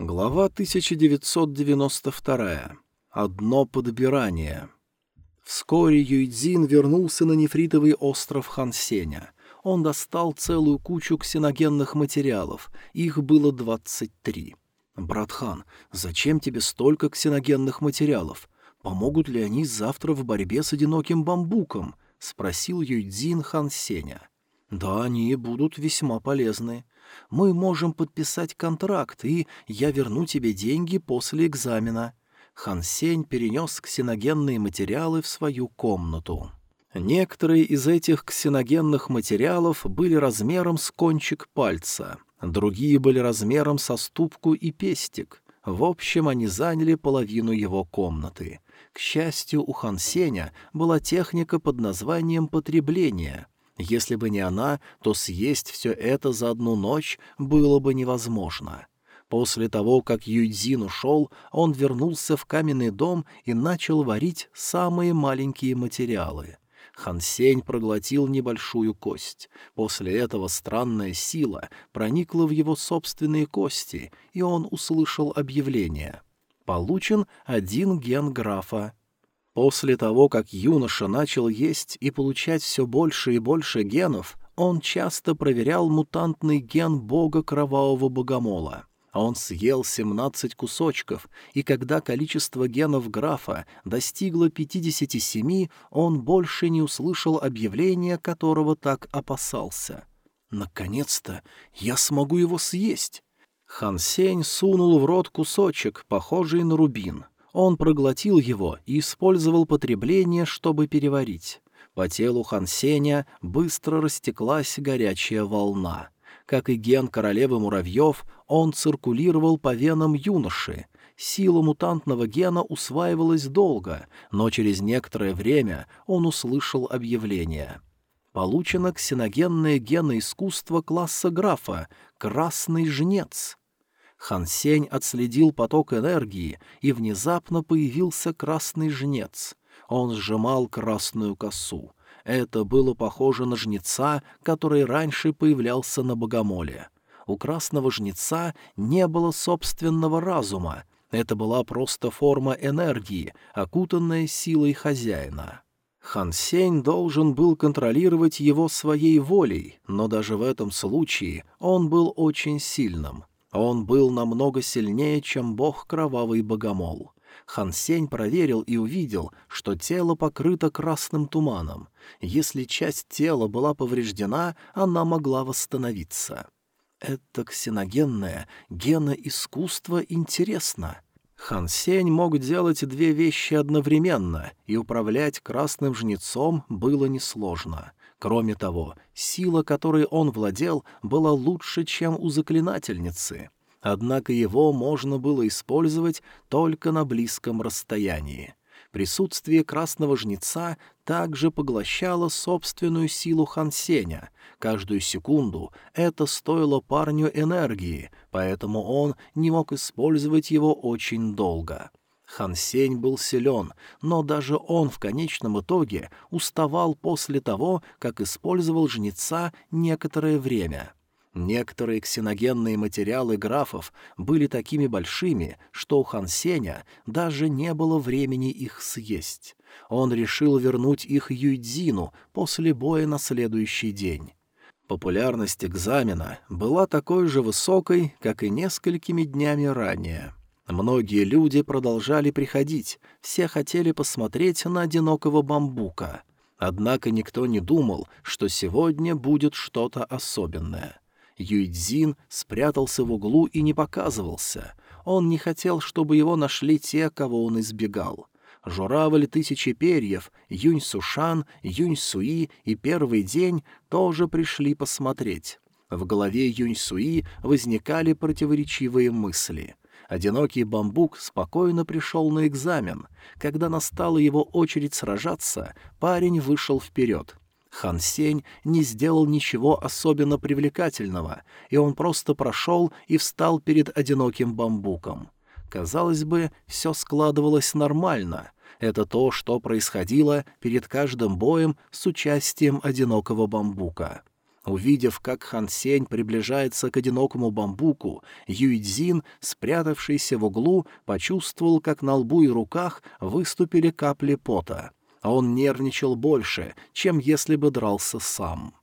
Глава 1992. Одно подбирание. Вскоре Юйдзин вернулся на нефритовый остров Хансеня. Он достал целую кучу ксеногенных материалов, их было 23. «Братхан, зачем тебе столько ксеногенных материалов? Помогут ли они завтра в борьбе с одиноким бамбуком?» — спросил Юйдзин Хансеня. «Да, они будут весьма полезны. Мы можем подписать контракт, и я верну тебе деньги после экзамена». Хан Сень перенес ксеногенные материалы в свою комнату. Некоторые из этих ксеногенных материалов были размером с кончик пальца, другие были размером со ступку и пестик. В общем, они заняли половину его комнаты. К счастью, у Хан Сеня была техника под названием «потребление», если бы не она, то съесть все это за одну ночь было бы невозможно. После того, как Юйдзин ушел, он вернулся в каменный дом и начал варить самые маленькие материалы. Хансень проглотил небольшую кость. После этого странная сила проникла в его собственные кости, и он услышал объявление. Получен один ген графа. После того, как юноша начал есть и получать все больше и больше генов, он часто проверял мутантный ген бога кровавого богомола. Он съел 17 кусочков, и когда количество генов графа достигло 57, он больше не услышал объявления, которого так опасался. «Наконец-то я смогу его съесть!» Хан Сень сунул в рот кусочек, похожий на рубин — он проглотил его и использовал потребление, чтобы переварить. По телу Хансеня быстро растеклась горячая волна. Как и ген королевы муравьев, он циркулировал по венам юноши. Сила мутантного гена усваивалась долго, но через некоторое время он услышал объявление. Получено ксеногенное геноискусство класса графа «Красный жнец». Хан Сень отследил поток энергии, и внезапно появился красный жнец. Он сжимал красную косу. Это было похоже на жнеца, который раньше появлялся на богомоле. У красного жнеца не было собственного разума, это была просто форма энергии, окутанная силой хозяина. Хан Сень должен был контролировать его своей волей, но даже в этом случае он был очень сильным. Он был намного сильнее, чем бог Кровавый Богомол. Хан Сень проверил и увидел, что тело покрыто красным туманом. Если часть тела была повреждена, она могла восстановиться. Это ксеногенное геноискусство интересно. Хан Сень мог делать две вещи одновременно, и управлять красным жнецом было несложно. Кроме того, сила, которой он владел, была лучше, чем у заклинательницы. Однако его можно было использовать только на близком расстоянии. Присутствие красного жнеца также поглощало собственную силу Хансеня. Каждую секунду это стоило парню энергии, поэтому он не мог использовать его очень долго. Хан Сень был силен, но даже он в конечном итоге уставал после того, как использовал жнеца некоторое время. Некоторые ксеногенные материалы графов были такими большими, что у Хан Сеня даже не было времени их съесть. Он решил вернуть их Юйдзину после боя на следующий день. Популярность экзамена была такой же высокой, как и несколькими днями ранее. Многие люди продолжали приходить, все хотели посмотреть на одинокого бамбука. Однако никто не думал, что сегодня будет что-то особенное. Юйдзин спрятался в углу и не показывался. Он не хотел, чтобы его нашли те, кого он избегал. Журавль тысячи перьев, Юнь Сушан, Юнь Суи и Первый день тоже пришли посмотреть. В голове Юнь Суи возникали противоречивые мысли — Одинокий бамбук спокойно пришел на экзамен. Когда настала его очередь сражаться, парень вышел вперед. Хан Сень не сделал ничего особенно привлекательного, и он просто прошел и встал перед одиноким бамбуком. Казалось бы, все складывалось нормально. Это то, что происходило перед каждым боем с участием одинокого бамбука. Увидев, как Хан Сень приближается к одинокому бамбуку, Юйцзин, спрятавшийся в углу, почувствовал, как на лбу и руках выступили капли пота. А он нервничал больше, чем если бы дрался сам.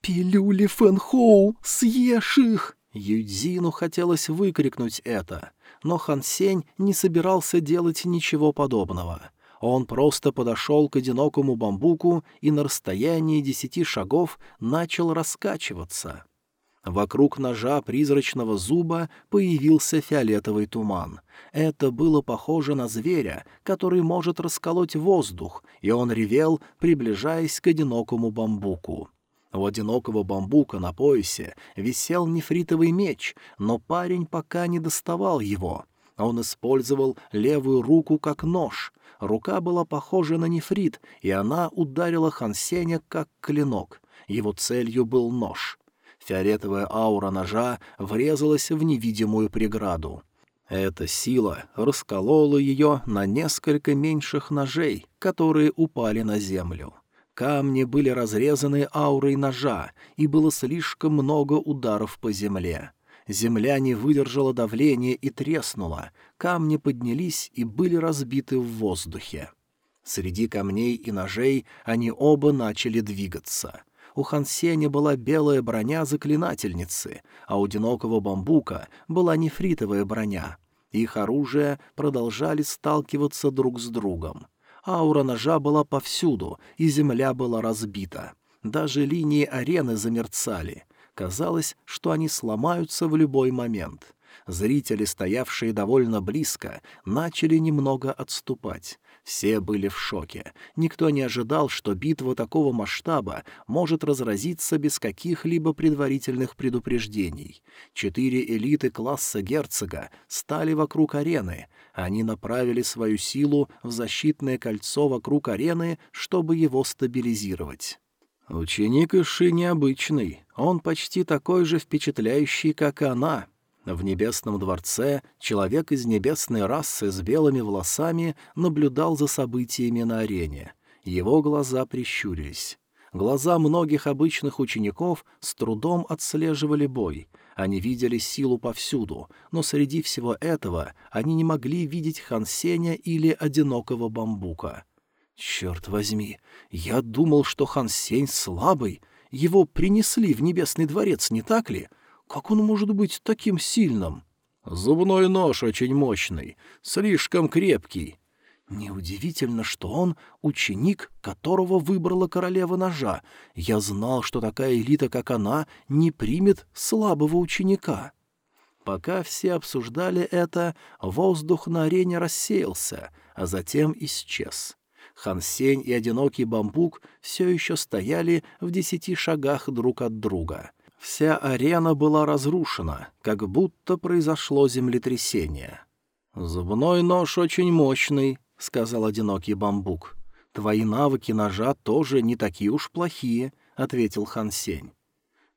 «Пилюли Фэнхоу, съешь их!» Юйцзину хотелось выкрикнуть это, но Хан Сень не собирался делать ничего подобного. Он просто подошел к одинокому бамбуку и на расстоянии десяти шагов начал раскачиваться. Вокруг ножа призрачного зуба появился фиолетовый туман. Это было похоже на зверя, который может расколоть воздух, и он ревел, приближаясь к одинокому бамбуку. У одинокого бамбука на поясе висел нефритовый меч, но парень пока не доставал его. Он использовал левую руку как нож. Рука была похожа на нефрит, и она ударила Хансеня как клинок. Его целью был нож. Фиолетовая аура ножа врезалась в невидимую преграду. Эта сила расколола ее на несколько меньших ножей, которые упали на землю. Камни были разрезаны аурой ножа, и было слишком много ударов по земле. Земля не выдержала давления и треснула, камни поднялись и были разбиты в воздухе. Среди камней и ножей они оба начали двигаться. У Хансеня была белая броня заклинательницы, а у одинокого бамбука была нефритовая броня. Их оружия продолжали сталкиваться друг с другом. Аура ножа была повсюду, и земля была разбита. Даже линии арены замерцали. Казалось, что они сломаются в любой момент. Зрители, стоявшие довольно близко, начали немного отступать. Все были в шоке. Никто не ожидал, что битва такого масштаба может разразиться без каких-либо предварительных предупреждений. Четыре элиты класса герцога стали вокруг арены. Они направили свою силу в защитное кольцо вокруг арены, чтобы его стабилизировать. Ученик Иши необычный, он почти такой же впечатляющий, как и она. В небесном дворце человек из небесной расы с белыми волосами наблюдал за событиями на арене. Его глаза прищурились. Глаза многих обычных учеников с трудом отслеживали бой. Они видели силу повсюду, но среди всего этого они не могли видеть Хансеня или одинокого бамбука — Черт возьми, я думал, что Хан Сень слабый. Его принесли в Небесный дворец, не так ли? Как он может быть таким сильным? Зубной нож очень мощный, слишком крепкий. Неудивительно, что он ученик, которого выбрала королева ножа. Я знал, что такая элита, как она, не примет слабого ученика. Пока все обсуждали это, воздух на арене рассеялся, а затем исчез. Хансень и одинокий бамбук все еще стояли в десяти шагах друг от друга. Вся арена была разрушена, как будто произошло землетрясение. «Зубной нож очень мощный», — сказал одинокий бамбук. «Твои навыки ножа тоже не такие уж плохие», — ответил Хан Сень.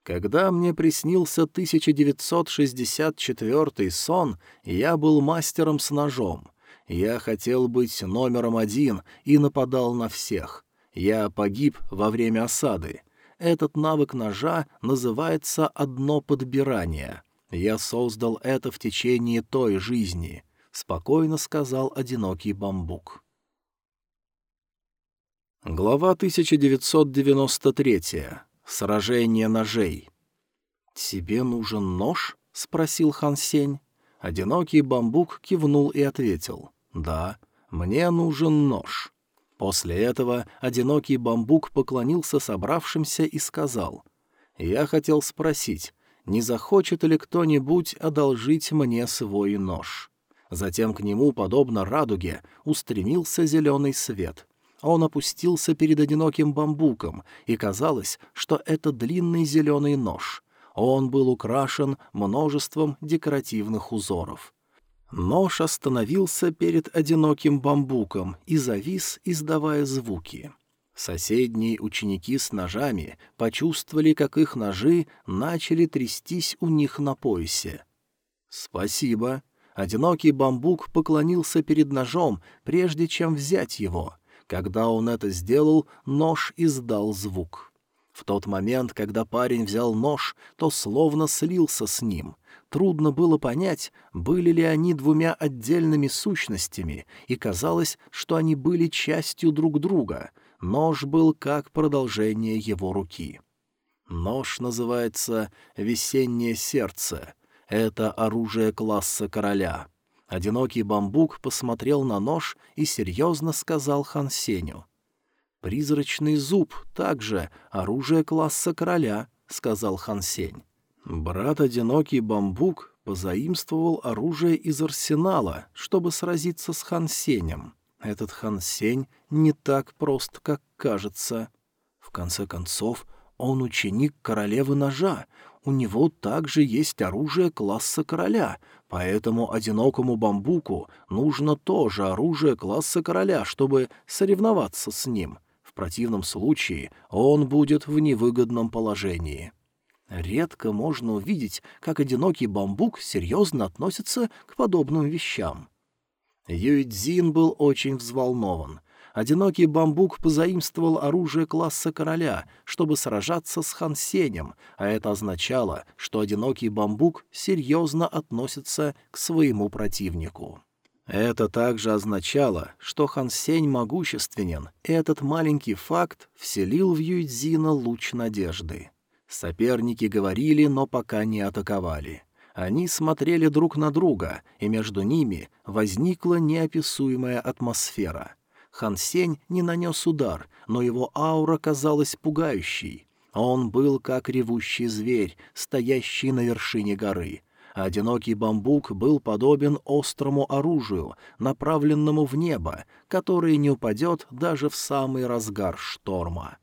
Когда мне приснился 1964 сон, я был мастером с ножом. Я хотел быть номером один и нападал на всех. Я погиб во время осады. Этот навык ножа называется «одно подбирание». Я создал это в течение той жизни, — спокойно сказал одинокий бамбук. Глава 1993. Сражение ножей. «Тебе нужен нож?» — спросил Хан Сень. Одинокий бамбук кивнул и ответил. «Да, мне нужен нож». После этого одинокий бамбук поклонился собравшимся и сказал, «Я хотел спросить, не захочет ли кто-нибудь одолжить мне свой нож?» Затем к нему, подобно радуге, устремился зеленый свет. Он опустился перед одиноким бамбуком, и казалось, что это длинный зеленый нож. Он был украшен множеством декоративных узоров. Нож остановился перед одиноким бамбуком и завис, издавая звуки. Соседние ученики с ножами почувствовали, как их ножи начали трястись у них на поясе. «Спасибо». Одинокий бамбук поклонился перед ножом, прежде чем взять его. Когда он это сделал, нож издал звук. В тот момент, когда парень взял нож, то словно слился с ним. Трудно было понять, были ли они двумя отдельными сущностями, и казалось, что они были частью друг друга. Нож был как продолжение его руки. Нож называется «Весеннее сердце». Это оружие класса короля. Одинокий бамбук посмотрел на нож и серьезно сказал Хан Сеню. «Призрачный зуб также оружие класса короля», — сказал Хан Сень. Брат Одинокий бамбук позаимствовал оружие из арсенала, чтобы сразиться с Хан Сенем. Этот Хан Сень не так прост, как кажется. В конце концов, он ученик королевы ножа, у него также есть оружие класса короля, поэтому одинокому бамбуку нужно тоже оружие класса короля, чтобы соревноваться с ним. Противном случае он будет в невыгодном положении. Редко можно увидеть, как одинокий бамбук серьезно относится к подобным вещам. Юйцзин был очень взволнован. Одинокий бамбук позаимствовал оружие класса короля, чтобы сражаться с Хан Сенем, а это означало, что одинокий бамбук серьезно относится к своему противнику. Это также означало, что Хан Сень могущественен, и этот маленький факт вселил в Юйцзина луч надежды. Соперники говорили, но пока не атаковали. Они смотрели друг на друга, и между ними возникла неописуемая атмосфера. Хан Сень не нанес удар, но его аура казалась пугающей. Он был как ревущий зверь, стоящий на вершине горы. Одинокий бамбук был подобен острому оружию, направленному в небо, которое не упадет даже в самый разгар шторма.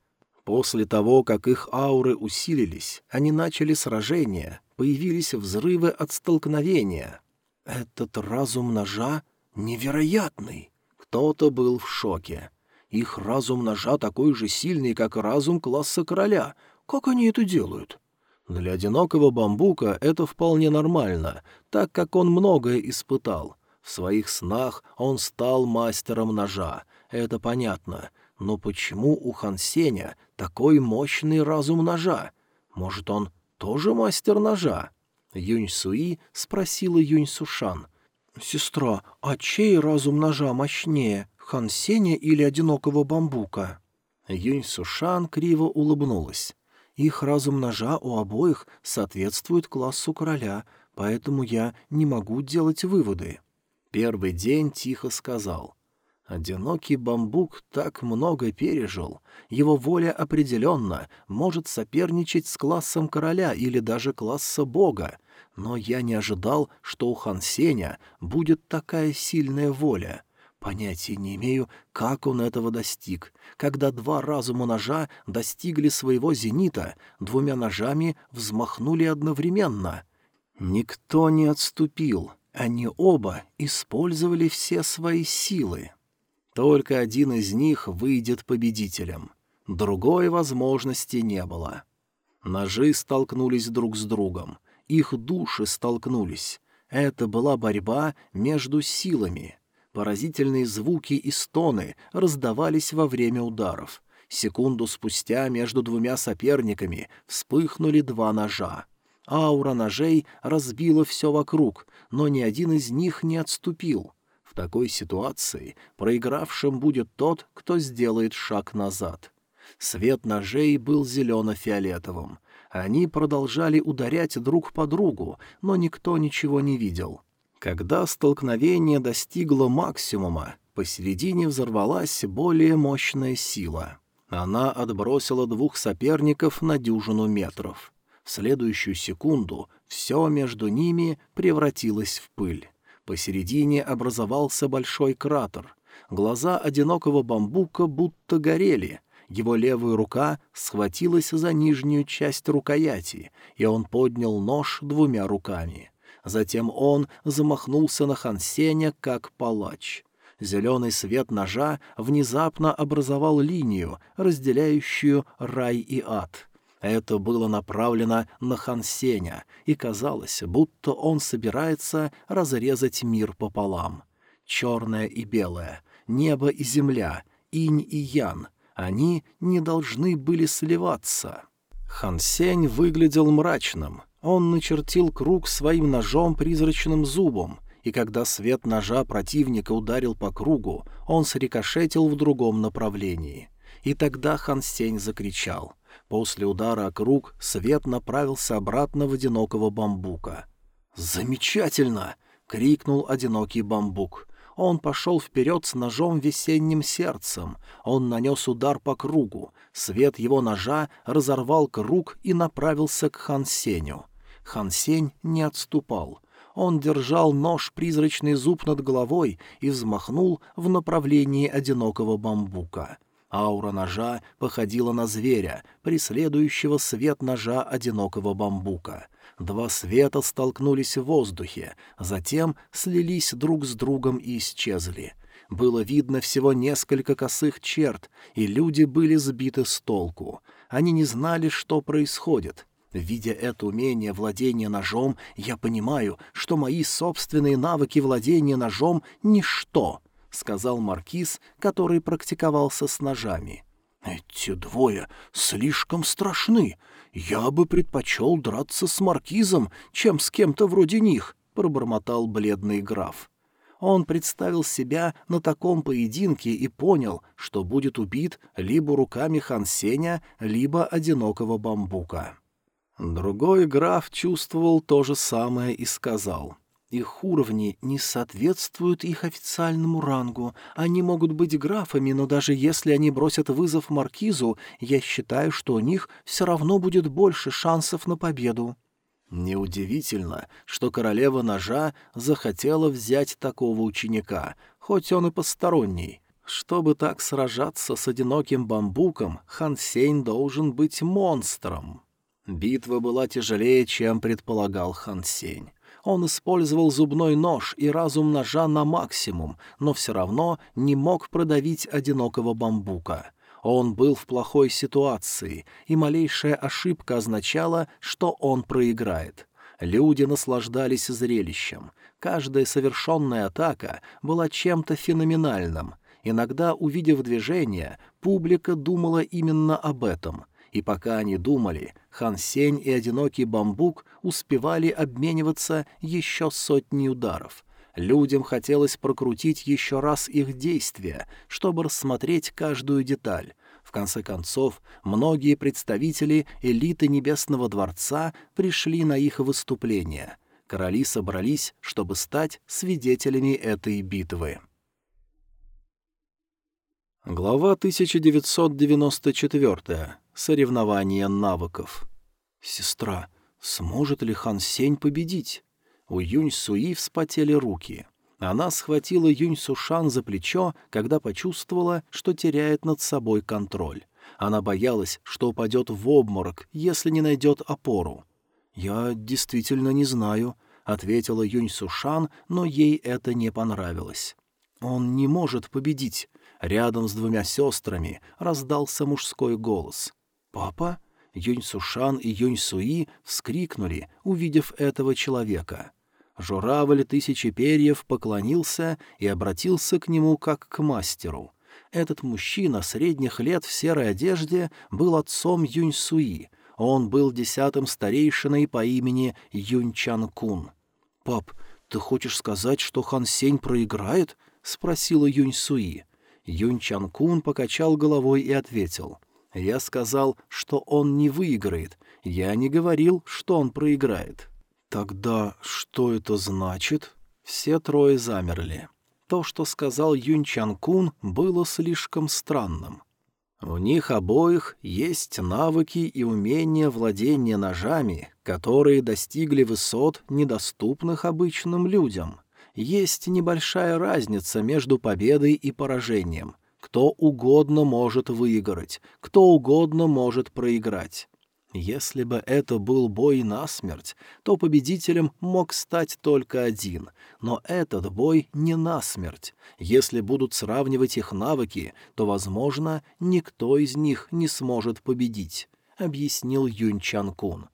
После того, как их ауры усилились, они начали сражение, появились взрывы от столкновения. Этот разум ножа невероятный. Кто-то был в шоке. Их разум ножа такой же сильный, как разум класса короля. Как они это делают? Для одинокого бамбука это вполне нормально, так как он многое испытал. В своих снах он стал мастером ножа. Это понятно. Но почему у Хансеня такой мощный разум ножа? Может, он тоже мастер ножа? Юнь Суи спросила Юнь Сушан — «Сестра, а чей разум ножа мощнее, Хан Сеня или одинокого бамбука?» Юнь Сушан криво улыбнулась. «Их разум ножа у обоих соответствует классу короля, поэтому я не могу делать выводы». Первый день тихо сказал. Одинокий бамбук так много пережил. Его воля определенно может соперничать с классом короля или даже класса бога, но я не ожидал, что у Хан Сеня будет такая сильная воля. Понятия не имею, как он этого достиг. Когда два разума ножа достигли своего зенита, двумя ножами взмахнули одновременно. Никто не отступил. Они оба использовали все свои силы. Только один из них выйдет победителем. Другой возможности не было. Ножи столкнулись друг с другом их души столкнулись. Это была борьба между силами. Поразительные звуки и стоны раздавались во время ударов. Секунду спустя между двумя соперниками вспыхнули два ножа. Аура ножей разбила все вокруг, но ни один из них не отступил. В такой ситуации проигравшим будет тот, кто сделает шаг назад. Свет ножей был зелено-фиолетовым. Они продолжали ударять друг по другу, но никто ничего не видел. Когда столкновение достигло максимума, посередине взорвалась более мощная сила. Она отбросила двух соперников на дюжину метров. В следующую секунду все между ними превратилось в пыль. Посередине образовался большой кратер. Глаза одинокого бамбука будто горели, его левая рука схватилась за нижнюю часть рукояти, и он поднял нож двумя руками. Затем он замахнулся на Хансеня как палач. Зеленый свет ножа внезапно образовал линию, разделяющую рай и ад. Это было направлено на Хансеня, и казалось, будто он собирается разрезать мир пополам. Черное и белое, небо и земля, инь и ян — Они не должны были сливаться. Хан Сень выглядел мрачным. Он начертил круг своим ножом призрачным зубом, и когда свет ножа противника ударил по кругу, он срикошетил в другом направлении. И тогда Хан Сень закричал. После удара о круг свет направился обратно в одинокого бамбука. «Замечательно!» — крикнул одинокий бамбук. Он пошел вперед с ножом весенним сердцем. Он нанес удар по кругу. Свет его ножа разорвал круг и направился к Хан Сеню. Хан Сень не отступал. Он держал нож-призрачный зуб над головой и взмахнул в направлении одинокого бамбука. Аура ножа походила на зверя, преследующего свет ножа одинокого бамбука. Два света столкнулись в воздухе, затем слились друг с другом и исчезли. Было видно всего несколько косых черт, и люди были сбиты с толку. Они не знали, что происходит. Видя это умение владения ножом, я понимаю, что мои собственные навыки владения ножом — ничто, — сказал маркиз, который практиковался с ножами. «Эти двое слишком страшны. Я бы предпочел драться с маркизом, чем с кем-то вроде них», — пробормотал бледный граф. Он представил себя на таком поединке и понял, что будет убит либо руками Хансеня, либо одинокого бамбука. Другой граф чувствовал то же самое и сказал. Их уровни не соответствуют их официальному рангу. Они могут быть графами, но даже если они бросят вызов маркизу, я считаю, что у них все равно будет больше шансов на победу. Неудивительно, что королева ножа захотела взять такого ученика, хоть он и посторонний. Чтобы так сражаться с одиноким бамбуком, Хан Сень должен быть монстром. Битва была тяжелее, чем предполагал Хан Сень. Он использовал зубной нож и разум ножа на максимум, но все равно не мог продавить одинокого бамбука. Он был в плохой ситуации, и малейшая ошибка означала, что он проиграет. Люди наслаждались зрелищем. Каждая совершенная атака была чем-то феноменальным. Иногда, увидев движение, публика думала именно об этом — и пока они думали, Хан Сень и одинокий бамбук успевали обмениваться еще сотней ударов. Людям хотелось прокрутить еще раз их действия, чтобы рассмотреть каждую деталь. В конце концов, многие представители элиты Небесного Дворца пришли на их выступление. Короли собрались, чтобы стать свидетелями этой битвы. Глава 1994. Соревнование навыков. Сестра, сможет ли Хан Сень победить? У Юнь Суи вспотели руки. Она схватила Юнь Сушан за плечо, когда почувствовала, что теряет над собой контроль. Она боялась, что упадет в обморок, если не найдет опору. «Я действительно не знаю», — ответила Юнь Сушан, но ей это не понравилось. «Он не может победить». Рядом с двумя сестрами раздался мужской голос. «Папа?» Юнь Сушан и Юнь Суи вскрикнули, увидев этого человека. Журавль тысячи перьев поклонился и обратился к нему как к мастеру. Этот мужчина средних лет в серой одежде был отцом Юнь Суи. Он был десятым старейшиной по имени Юнь Чан Кун. «Пап, ты хочешь сказать, что Хан Сень проиграет?» — спросила Юнь Суи. Юнь Чан Кун покачал головой и ответил. Я сказал, что он не выиграет. Я не говорил, что он проиграет. Тогда что это значит? Все трое замерли. То, что сказал Юнь Чан Кун, было слишком странным. У них обоих есть навыки и умения владения ножами, которые достигли высот, недоступных обычным людям. Есть небольшая разница между победой и поражением — кто угодно может выиграть, кто угодно может проиграть. Если бы это был бой насмерть, то победителем мог стать только один, но этот бой не насмерть. Если будут сравнивать их навыки, то, возможно, никто из них не сможет победить, — объяснил Юнь Чан Кун.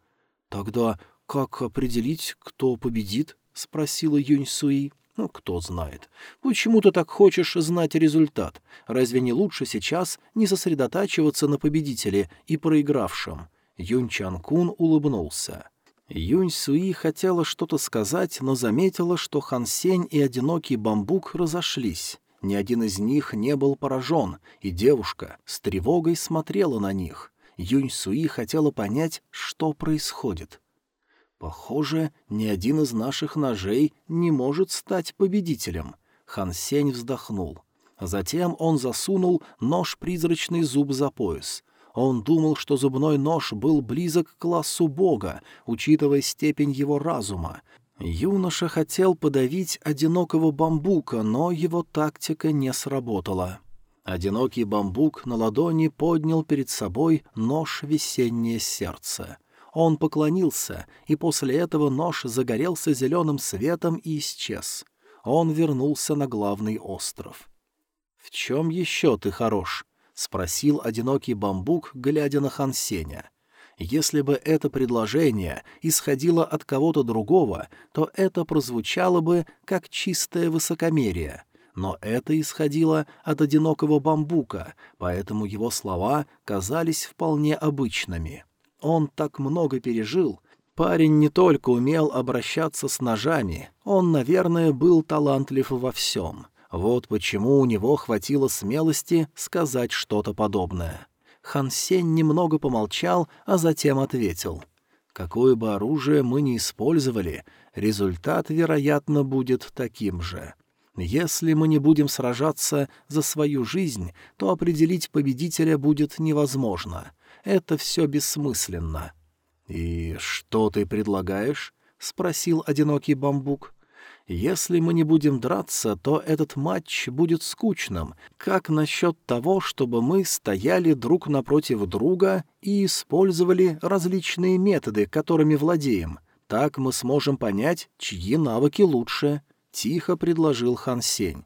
«Тогда как определить, кто победит?» — спросила Юнь Суи. Ну, кто знает. Почему ты так хочешь знать результат? Разве не лучше сейчас не сосредотачиваться на победителе и проигравшем? Юнь Чан Кун улыбнулся. Юнь Суи хотела что-то сказать, но заметила, что Хан Сень и одинокий бамбук разошлись. Ни один из них не был поражен, и девушка с тревогой смотрела на них. Юнь Суи хотела понять, что происходит. Похоже, ни один из наших ножей не может стать победителем. Хан Сень вздохнул. Затем он засунул нож-призрачный зуб за пояс. Он думал, что зубной нож был близок к классу бога, учитывая степень его разума. Юноша хотел подавить одинокого бамбука, но его тактика не сработала. Одинокий бамбук на ладони поднял перед собой нож весеннее сердце. Он поклонился, и после этого нож загорелся зеленым светом и исчез. Он вернулся на главный остров. «В чем еще ты хорош?» — спросил одинокий бамбук, глядя на Хансеня. Если бы это предложение исходило от кого-то другого, то это прозвучало бы как чистое высокомерие. Но это исходило от одинокого бамбука, поэтому его слова казались вполне обычными. Он так много пережил. Парень не только умел обращаться с ножами, он, наверное, был талантлив во всем. Вот почему у него хватило смелости сказать что-то подобное. Хан Сень немного помолчал, а затем ответил. «Какое бы оружие мы ни использовали, результат, вероятно, будет таким же. Если мы не будем сражаться за свою жизнь, то определить победителя будет невозможно это все бессмысленно. «И что ты предлагаешь?» — спросил одинокий бамбук. «Если мы не будем драться, то этот матч будет скучным. Как насчет того, чтобы мы стояли друг напротив друга и использовали различные методы, которыми владеем? Так мы сможем понять, чьи навыки лучше», — тихо предложил Хан Сень.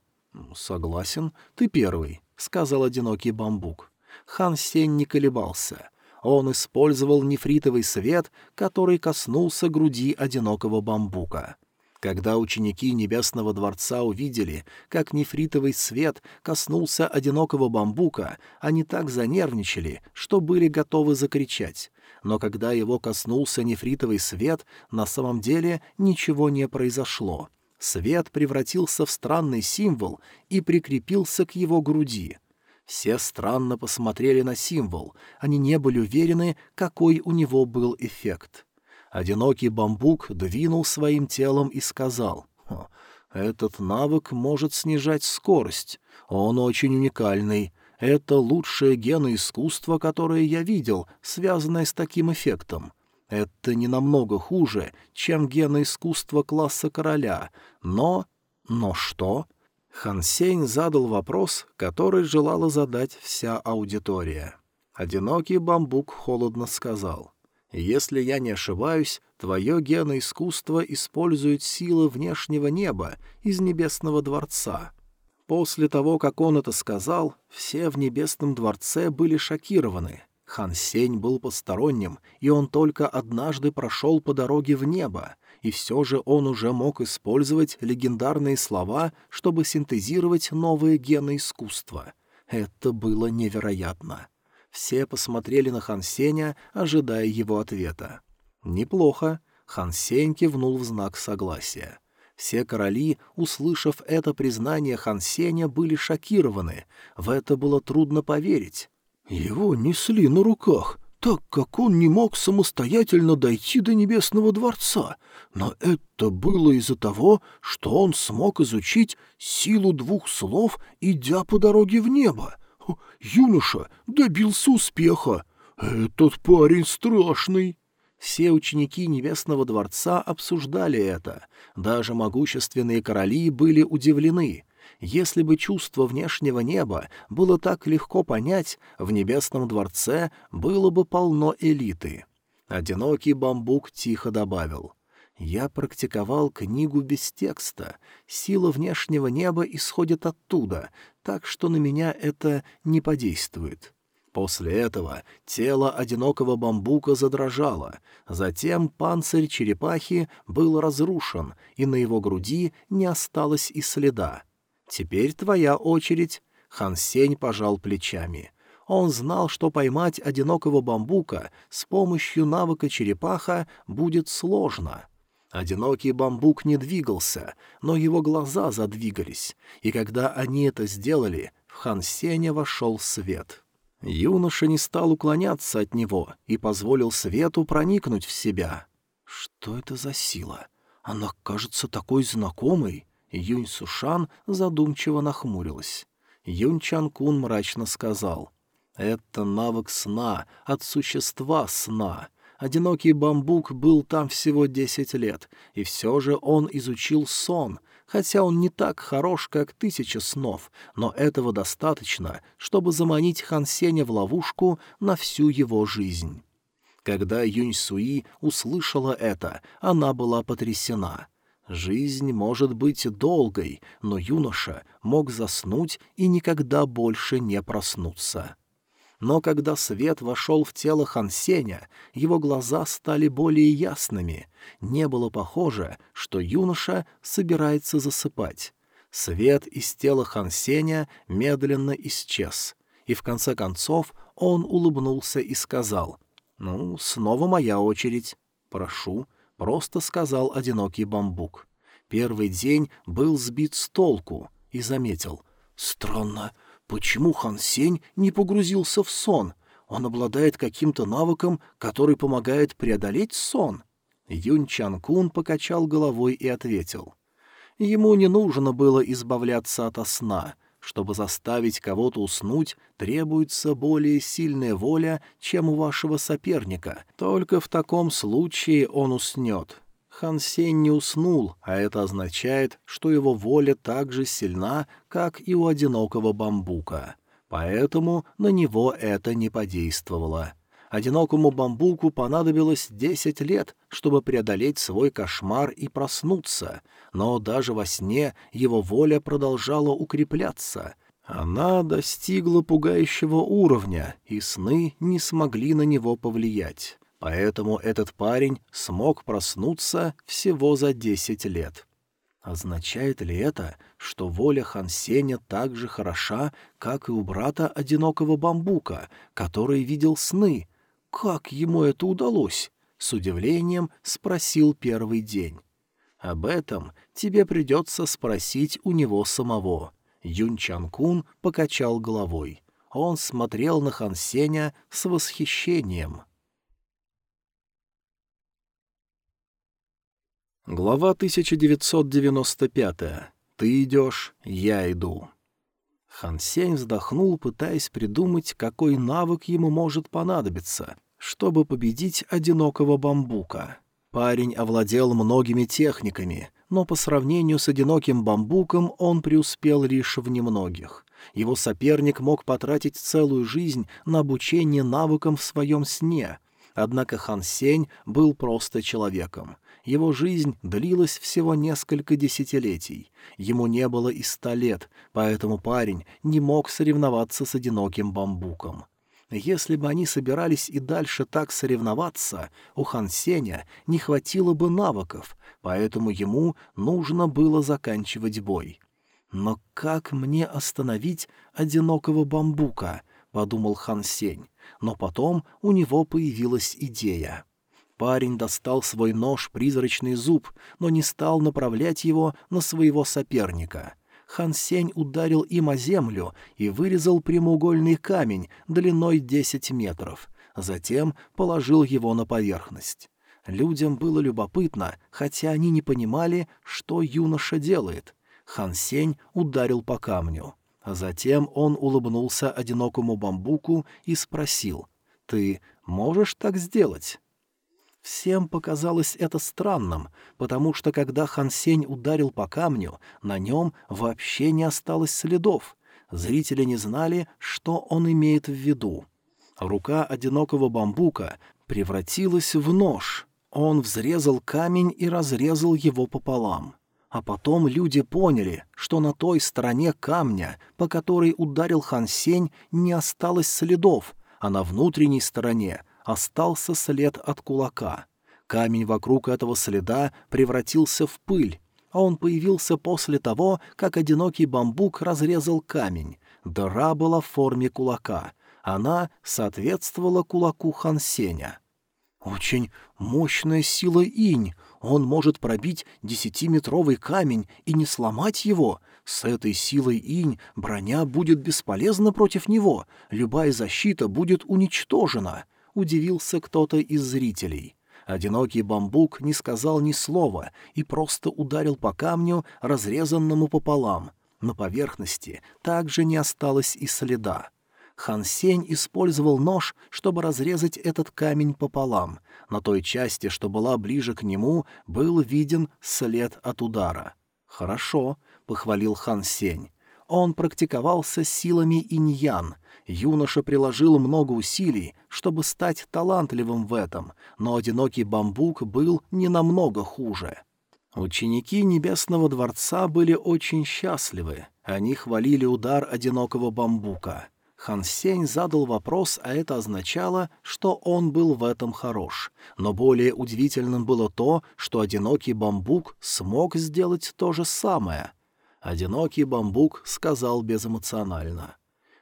«Согласен, ты первый», — сказал одинокий бамбук. Хан Сень не колебался. Он использовал нефритовый свет, который коснулся груди одинокого бамбука. Когда ученики Небесного Дворца увидели, как нефритовый свет коснулся одинокого бамбука, они так занервничали, что были готовы закричать. Но когда его коснулся нефритовый свет, на самом деле ничего не произошло. Свет превратился в странный символ и прикрепился к его груди — все странно посмотрели на символ, они не были уверены, какой у него был эффект. Одинокий бамбук двинул своим телом и сказал, «Этот навык может снижать скорость, он очень уникальный». Это лучшее геноискусство, которое я видел, связанное с таким эффектом. Это не намного хуже, чем геноискусство класса короля, но... Но что? Хан Сень задал вопрос, который желала задать вся аудитория. Одинокий бамбук холодно сказал. «Если я не ошибаюсь, твое геноискусство использует силы внешнего неба из Небесного Дворца». После того, как он это сказал, все в Небесном Дворце были шокированы. Хан Сень был посторонним, и он только однажды прошел по дороге в небо, и все же он уже мог использовать легендарные слова, чтобы синтезировать новые гены искусства. Это было невероятно. Все посмотрели на Хан Сеня, ожидая его ответа. «Неплохо», — Хан Сень кивнул в знак согласия. Все короли, услышав это признание Хан Сеня, были шокированы. В это было трудно поверить. «Его несли на руках так как он не мог самостоятельно дойти до Небесного Дворца, но это было из-за того, что он смог изучить силу двух слов, идя по дороге в небо. Юноша добился успеха. Этот парень страшный. Все ученики Небесного Дворца обсуждали это. Даже могущественные короли были удивлены. Если бы чувство внешнего неба было так легко понять, в небесном дворце было бы полно элиты. Одинокий бамбук тихо добавил. «Я практиковал книгу без текста. Сила внешнего неба исходит оттуда, так что на меня это не подействует». После этого тело одинокого бамбука задрожало, затем панцирь черепахи был разрушен, и на его груди не осталось и следа. «Теперь твоя очередь», — Хан Сень пожал плечами. Он знал, что поймать одинокого бамбука с помощью навыка черепаха будет сложно. Одинокий бамбук не двигался, но его глаза задвигались, и когда они это сделали, в Хан Сеня вошел свет. Юноша не стал уклоняться от него и позволил свету проникнуть в себя. «Что это за сила? Она кажется такой знакомой!» Юнь Сушан задумчиво нахмурилась. Юнь Чанкун мрачно сказал. «Это навык сна от существа сна. Одинокий бамбук был там всего десять лет, и все же он изучил сон, хотя он не так хорош, как тысяча снов, но этого достаточно, чтобы заманить Хан Сеня в ловушку на всю его жизнь. Когда Юнь Суи услышала это, она была потрясена. Жизнь может быть долгой, но юноша мог заснуть и никогда больше не проснуться но когда свет вошел в тело Хансеня, его глаза стали более ясными. Не было похоже, что юноша собирается засыпать. Свет из тела Хансеня медленно исчез, и в конце концов он улыбнулся и сказал, «Ну, снова моя очередь. Прошу», — просто сказал одинокий бамбук. Первый день был сбит с толку и заметил, «Странно, Почему Хан Сень не погрузился в сон? Он обладает каким-то навыком, который помогает преодолеть сон. Юнь Чан Кун покачал головой и ответил. Ему не нужно было избавляться от сна. Чтобы заставить кого-то уснуть, требуется более сильная воля, чем у вашего соперника. Только в таком случае он уснет. Хан Сень не уснул, а это означает, что его воля так же сильна, как и у одинокого бамбука. Поэтому на него это не подействовало. Одинокому бамбуку понадобилось десять лет, чтобы преодолеть свой кошмар и проснуться, но даже во сне его воля продолжала укрепляться. Она достигла пугающего уровня, и сны не смогли на него повлиять. Поэтому этот парень смог проснуться всего за десять лет. Означает ли это, что воля Хансеня так же хороша, как и у брата одинокого бамбука, который видел сны? Как ему это удалось? С удивлением спросил первый день. Об этом тебе придется спросить у него самого. Юн Чанкун покачал головой. Он смотрел на Хансеня с восхищением. Глава 1995. Ты идешь, я иду. Хан Сень вздохнул, пытаясь придумать, какой навык ему может понадобиться, чтобы победить одинокого бамбука. Парень овладел многими техниками, но по сравнению с одиноким бамбуком он преуспел лишь в немногих. Его соперник мог потратить целую жизнь на обучение навыкам в своем сне, однако Хан Сень был просто человеком — его жизнь длилась всего несколько десятилетий. Ему не было и ста лет, поэтому парень не мог соревноваться с одиноким бамбуком. Если бы они собирались и дальше так соревноваться, у Хан Сеня не хватило бы навыков, поэтому ему нужно было заканчивать бой. «Но как мне остановить одинокого бамбука?» — подумал Хан Сень. Но потом у него появилась идея. Парень достал свой нож-призрачный зуб, но не стал направлять его на своего соперника. Хан Сень ударил им о землю и вырезал прямоугольный камень длиной десять метров. Затем положил его на поверхность. Людям было любопытно, хотя они не понимали, что юноша делает. Хан Сень ударил по камню. Затем он улыбнулся одинокому бамбуку и спросил, «Ты можешь так сделать?» Всем показалось это странным, потому что когда Хан Сень ударил по камню, на нем вообще не осталось следов. Зрители не знали, что он имеет в виду. Рука одинокого бамбука превратилась в нож. Он взрезал камень и разрезал его пополам. А потом люди поняли, что на той стороне камня, по которой ударил Хан Сень, не осталось следов, а на внутренней стороне остался след от кулака. Камень вокруг этого следа превратился в пыль, а он появился после того, как одинокий бамбук разрезал камень. Дыра была в форме кулака. Она соответствовала кулаку Хансеня. «Очень мощная сила инь. Он может пробить десятиметровый камень и не сломать его. С этой силой инь броня будет бесполезна против него. Любая защита будет уничтожена», — удивился кто-то из зрителей. Одинокий бамбук не сказал ни слова и просто ударил по камню, разрезанному пополам. На поверхности также не осталось и следа. Хан Сень использовал нож, чтобы разрезать этот камень пополам. На той части, что была ближе к нему, был виден след от удара. «Хорошо», — похвалил Хан Сень. Он практиковался силами иньян. Юноша приложил много усилий, чтобы стать талантливым в этом, но одинокий бамбук был не намного хуже. Ученики Небесного Дворца были очень счастливы. Они хвалили удар одинокого бамбука. Хан Сень задал вопрос, а это означало, что он был в этом хорош. Но более удивительным было то, что одинокий бамбук смог сделать то же самое. Одинокий бамбук сказал безэмоционально.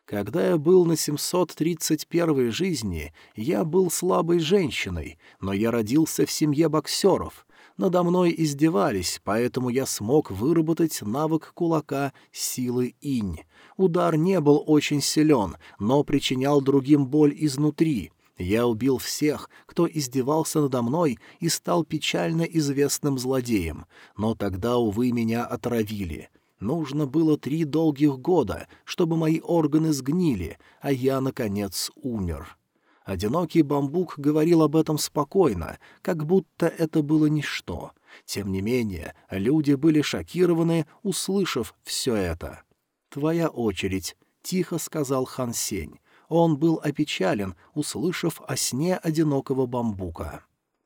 «Когда я был на 731 жизни, я был слабой женщиной, но я родился в семье боксеров. Надо мной издевались, поэтому я смог выработать навык кулака силы инь. Удар не был очень силен, но причинял другим боль изнутри. Я убил всех, кто издевался надо мной и стал печально известным злодеем. Но тогда, увы, меня отравили. Нужно было три долгих года, чтобы мои органы сгнили, а я, наконец, умер. Одинокий бамбук говорил об этом спокойно, как будто это было ничто. Тем не менее, люди были шокированы, услышав все это. «Твоя очередь», — тихо сказал Хан Сень. Он был опечален, услышав о сне одинокого бамбука.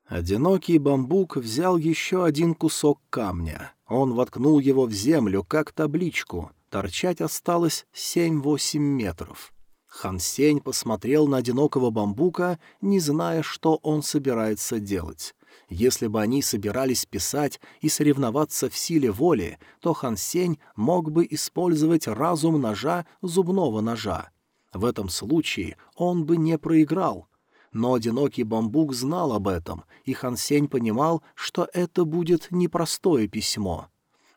Одинокий бамбук взял еще один кусок камня. Он воткнул его в землю, как табличку. Торчать осталось семь-восемь метров. Хан Сень посмотрел на одинокого бамбука, не зная, что он собирается делать. Если бы они собирались писать и соревноваться в силе воли, то Хан Сень мог бы использовать разум ножа зубного ножа. В этом случае он бы не проиграл. Но одинокий бамбук знал об этом, и Хан Сень понимал, что это будет непростое письмо.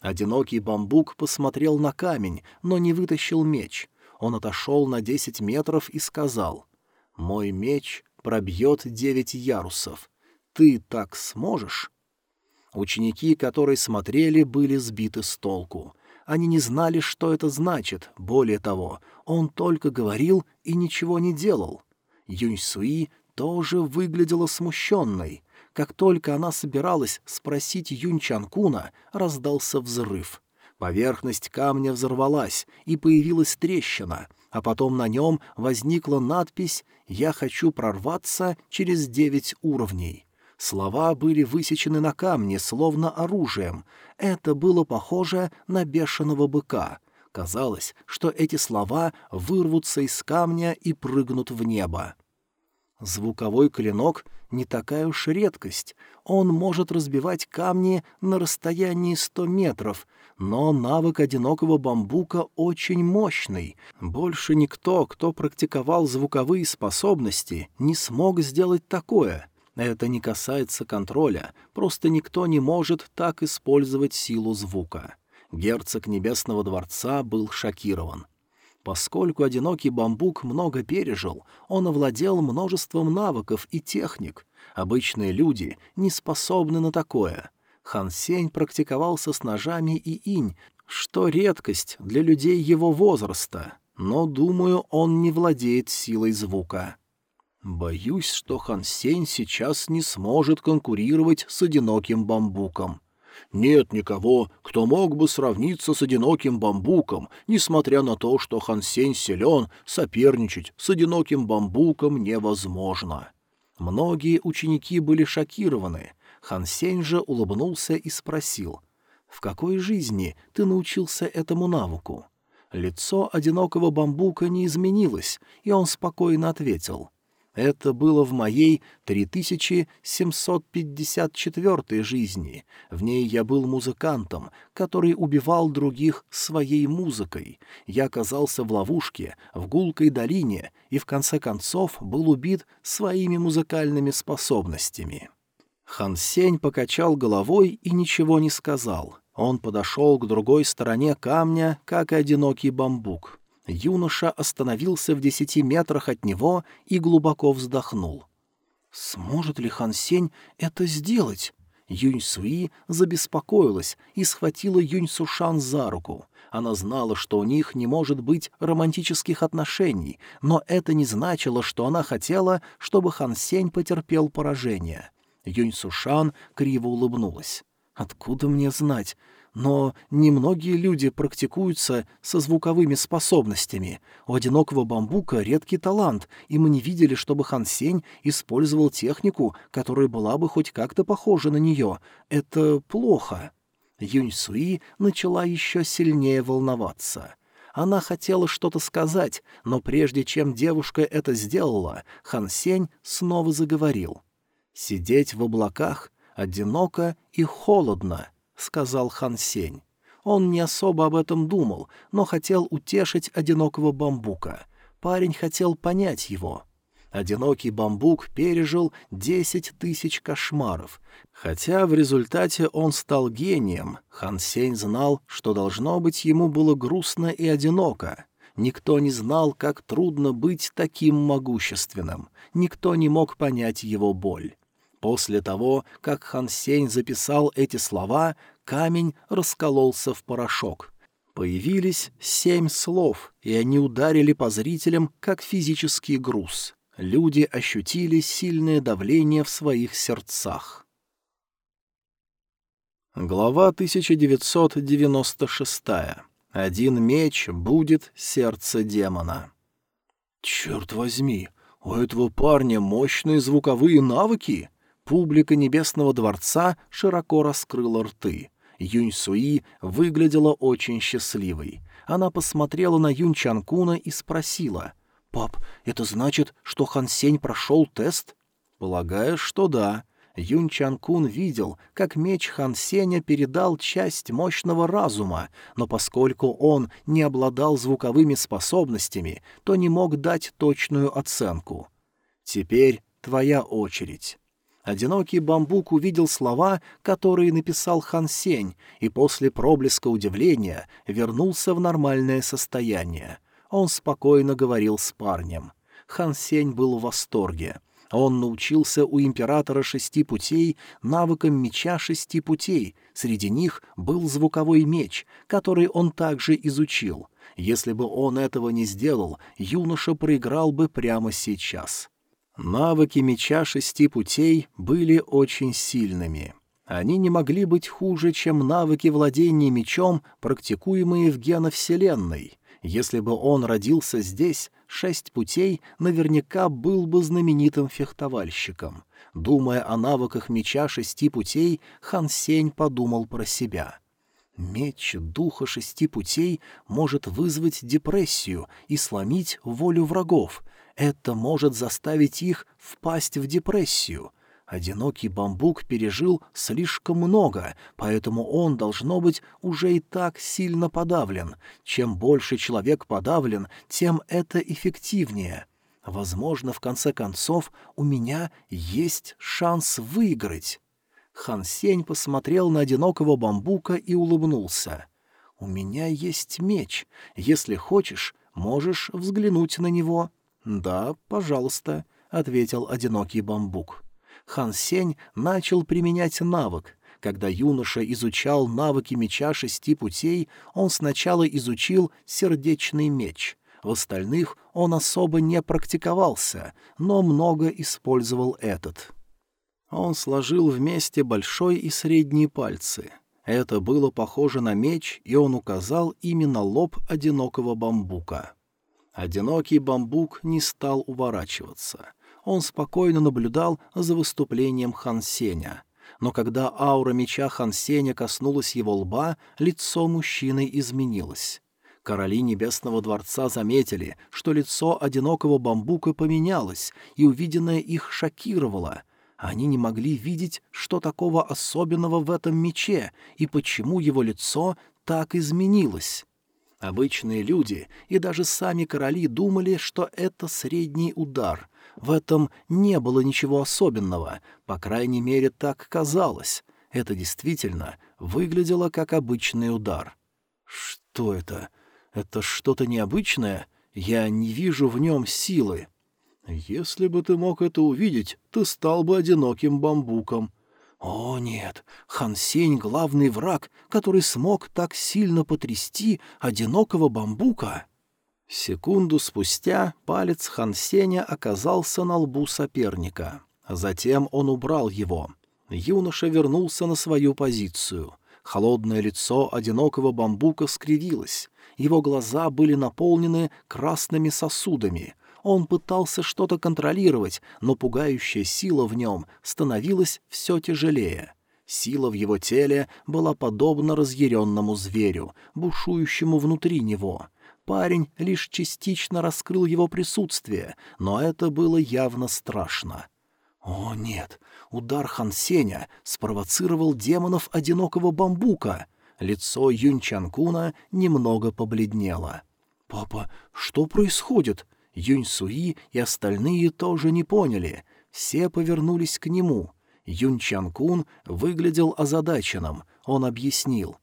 Одинокий бамбук посмотрел на камень, но не вытащил меч. Он отошел на десять метров и сказал, «Мой меч пробьет девять ярусов ты так сможешь?» Ученики, которые смотрели, были сбиты с толку. Они не знали, что это значит, более того, он только говорил и ничего не делал. Юнь Суи тоже выглядела смущенной. Как только она собиралась спросить Юнь Чанкуна, раздался взрыв. Поверхность камня взорвалась, и появилась трещина, а потом на нем возникла надпись «Я хочу прорваться через девять уровней». Слова были высечены на камне, словно оружием. Это было похоже на бешеного быка. Казалось, что эти слова вырвутся из камня и прыгнут в небо. Звуковой клинок — не такая уж редкость. Он может разбивать камни на расстоянии сто метров, но навык одинокого бамбука очень мощный. Больше никто, кто практиковал звуковые способности, не смог сделать такое — это не касается контроля, просто никто не может так использовать силу звука. Герцог Небесного Дворца был шокирован. Поскольку одинокий бамбук много пережил, он овладел множеством навыков и техник. Обычные люди не способны на такое. Хан Сень практиковался с ножами и инь, что редкость для людей его возраста, но, думаю, он не владеет силой звука. Боюсь, что Хан Сень сейчас не сможет конкурировать с одиноким бамбуком. Нет никого, кто мог бы сравниться с одиноким бамбуком, несмотря на то, что Хан Сень силен, соперничать с одиноким бамбуком невозможно. Многие ученики были шокированы. Хан Сень же улыбнулся и спросил, «В какой жизни ты научился этому навыку?» Лицо одинокого бамбука не изменилось, и он спокойно ответил. Это было в моей 3754 жизни. В ней я был музыкантом, который убивал других своей музыкой. Я оказался в ловушке, в гулкой долине, и в конце концов был убит своими музыкальными способностями. Хан Сень покачал головой и ничего не сказал. Он подошел к другой стороне камня, как одинокий бамбук. Юноша остановился в десяти метрах от него и глубоко вздохнул. «Сможет ли Хан Сень это сделать?» Юнь Суи забеспокоилась и схватила Юнь Сушан за руку. Она знала, что у них не может быть романтических отношений, но это не значило, что она хотела, чтобы Хан Сень потерпел поражение. Юнь Сушан криво улыбнулась. «Откуда мне знать? Но немногие люди практикуются со звуковыми способностями. У одинокого бамбука редкий талант, и мы не видели, чтобы Хан Сень использовал технику, которая была бы хоть как-то похожа на нее. Это плохо». Юнь Суи начала еще сильнее волноваться. Она хотела что-то сказать, но прежде чем девушка это сделала, Хан Сень снова заговорил. «Сидеть в облаках одиноко и холодно», — сказал Хан Сень. Он не особо об этом думал, но хотел утешить одинокого бамбука. Парень хотел понять его. Одинокий бамбук пережил десять тысяч кошмаров. Хотя в результате он стал гением, Хан Сень знал, что должно быть ему было грустно и одиноко. Никто не знал, как трудно быть таким могущественным. Никто не мог понять его боль. После того, как Хан Сень записал эти слова, камень раскололся в порошок. Появились семь слов, и они ударили по зрителям, как физический груз. Люди ощутили сильное давление в своих сердцах. Глава 1996. Один меч будет сердце демона. «Черт возьми, у этого парня мощные звуковые навыки!» Публика Небесного дворца широко раскрыла рты. Юнь Суи выглядела очень счастливой. Она посмотрела на Юнь Чанкуна и спросила. «Пап, это значит, что Хан Сень прошел тест?» «Полагаю, что да». Юнь Чанкун видел, как меч Хан Сеня передал часть мощного разума, но поскольку он не обладал звуковыми способностями, то не мог дать точную оценку. «Теперь твоя очередь». Одинокий бамбук увидел слова, которые написал Хан Сень, и после проблеска удивления вернулся в нормальное состояние. Он спокойно говорил с парнем. Хан Сень был в восторге. Он научился у императора шести путей навыкам меча шести путей. Среди них был звуковой меч, который он также изучил. Если бы он этого не сделал, юноша проиграл бы прямо сейчас. Навыки меча шести путей были очень сильными. Они не могли быть хуже, чем навыки владения мечом, практикуемые в геновселенной. Если бы он родился здесь, шесть путей наверняка был бы знаменитым фехтовальщиком. Думая о навыках меча шести путей, Хан Сень подумал про себя. Меч духа шести путей может вызвать депрессию и сломить волю врагов, это может заставить их впасть в депрессию. Одинокий бамбук пережил слишком много, поэтому он, должно быть, уже и так сильно подавлен. Чем больше человек подавлен, тем это эффективнее. Возможно, в конце концов, у меня есть шанс выиграть. Хан Сень посмотрел на одинокого бамбука и улыбнулся. «У меня есть меч. Если хочешь, можешь взглянуть на него». «Да, пожалуйста», — ответил одинокий бамбук. Хан Сень начал применять навык. Когда юноша изучал навыки меча шести путей, он сначала изучил сердечный меч. В остальных он особо не практиковался, но много использовал этот. Он сложил вместе большой и средний пальцы. Это было похоже на меч, и он указал именно лоб одинокого бамбука. Одинокий бамбук не стал уворачиваться. Он спокойно наблюдал за выступлением Хан Сеня. Но когда аура меча Хан Сеня коснулась его лба, лицо мужчины изменилось. Короли Небесного Дворца заметили, что лицо одинокого бамбука поменялось, и увиденное их шокировало. Они не могли видеть, что такого особенного в этом мече, и почему его лицо так изменилось. Обычные люди и даже сами короли думали, что это средний удар. В этом не было ничего особенного, по крайней мере, так казалось. Это действительно выглядело как обычный удар. Что это? Это что-то необычное? Я не вижу в нем силы. Если бы ты мог это увидеть, ты стал бы одиноким бамбуком. О, нет, Хансень — главный враг, который смог так сильно потрясти одинокого бамбука. Секунду спустя палец Хансеня оказался на лбу соперника. Затем он убрал его. Юноша вернулся на свою позицию. Холодное лицо одинокого бамбука скривилось. Его глаза были наполнены красными сосудами. Он пытался что-то контролировать, но пугающая сила в нем становилась все тяжелее. Сила в его теле была подобна разъяренному зверю, бушующему внутри него. Парень лишь частично раскрыл его присутствие, но это было явно страшно. О, нет, удар Хансеня спровоцировал демонов одинокого бамбука. Лицо Юнчанкуна немного побледнело. «Папа, что происходит?» Юнь Суи и остальные тоже не поняли. Все повернулись к нему. Юнь Чанкун выглядел озадаченным. Он объяснил.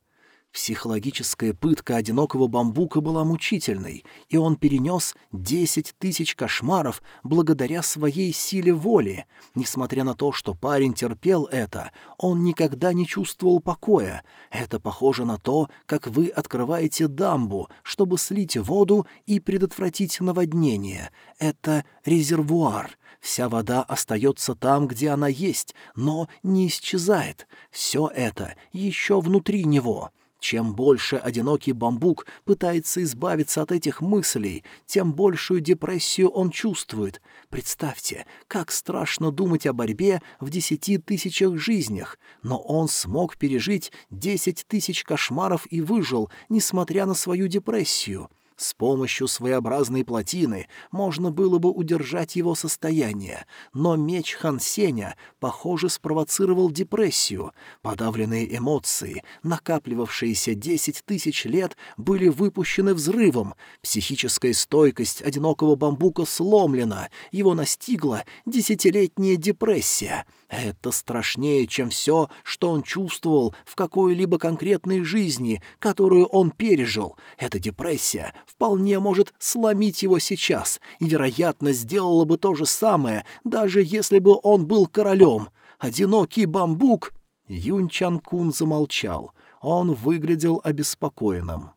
Психологическая пытка одинокого бамбука была мучительной, и он перенес десять тысяч кошмаров благодаря своей силе воли. Несмотря на то, что парень терпел это, он никогда не чувствовал покоя. Это похоже на то, как вы открываете дамбу, чтобы слить воду и предотвратить наводнение. Это резервуар. Вся вода остается там, где она есть, но не исчезает. Все это еще внутри него. Чем больше одинокий бамбук пытается избавиться от этих мыслей, тем большую депрессию он чувствует. Представьте, как страшно думать о борьбе в десяти тысячах жизнях, но он смог пережить десять тысяч кошмаров и выжил, несмотря на свою депрессию. С помощью своеобразной плотины можно было бы удержать его состояние, но меч Хан Сеня, похоже, спровоцировал депрессию. Подавленные эмоции, накапливавшиеся десять тысяч лет, были выпущены взрывом. Психическая стойкость одинокого бамбука сломлена, его настигла десятилетняя депрессия — это страшнее, чем все, что он чувствовал в какой-либо конкретной жизни, которую он пережил. Эта депрессия вполне может сломить его сейчас, и, вероятно, сделала бы то же самое, даже если бы он был королем. Одинокий бамбук... Юнь Чан Кун замолчал. Он выглядел обеспокоенным.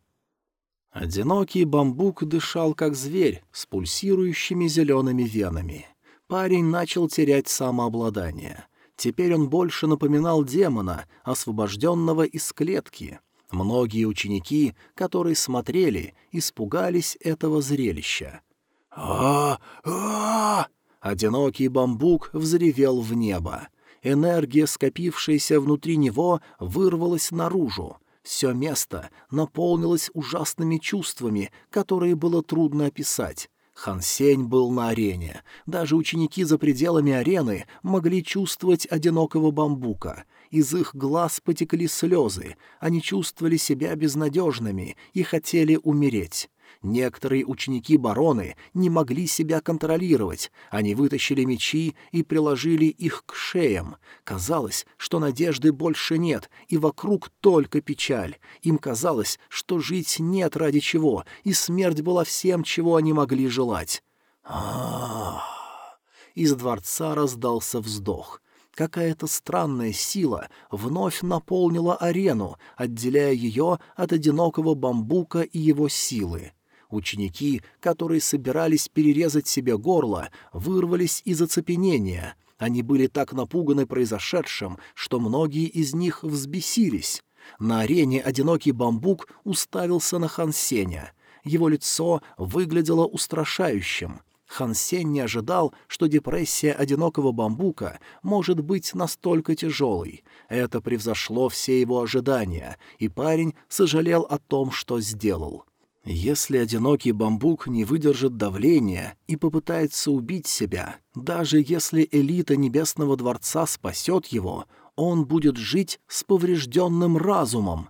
Одинокий бамбук дышал как зверь с пульсирующими зелеными венами парень начал терять самообладание. Теперь он больше напоминал демона, освобожденного из клетки. Многие ученики, которые смотрели, испугались этого зрелища. а а Одинокий бамбук взревел в небо. Энергия, скопившаяся внутри него, вырвалась наружу. Все место наполнилось ужасными чувствами, которые было трудно описать. Хан Сень был на арене. Даже ученики за пределами арены могли чувствовать одинокого бамбука. Из их глаз потекли слезы. Они чувствовали себя безнадежными и хотели умереть. Некоторые ученики-бароны не могли себя контролировать. Они вытащили мечи и приложили их к шеям. Казалось, что надежды больше нет, и вокруг только печаль. Им казалось, что жить нет ради чего, и смерть была всем, чего они могли желать. а Из дворца раздался вздох. Какая-то странная сила вновь наполнила арену, отделяя ее от одинокого бамбука и его силы. Ученики, которые собирались перерезать себе горло, вырвались из оцепенения. Они были так напуганы произошедшим, что многие из них взбесились. На арене одинокий бамбук уставился на Хансеня. Его лицо выглядело устрашающим. Хансен не ожидал, что депрессия одинокого бамбука может быть настолько тяжелой. Это превзошло все его ожидания, и парень сожалел о том, что сделал. Если одинокий бамбук не выдержит давления и попытается убить себя, даже если элита Небесного Дворца спасет его, он будет жить с поврежденным разумом.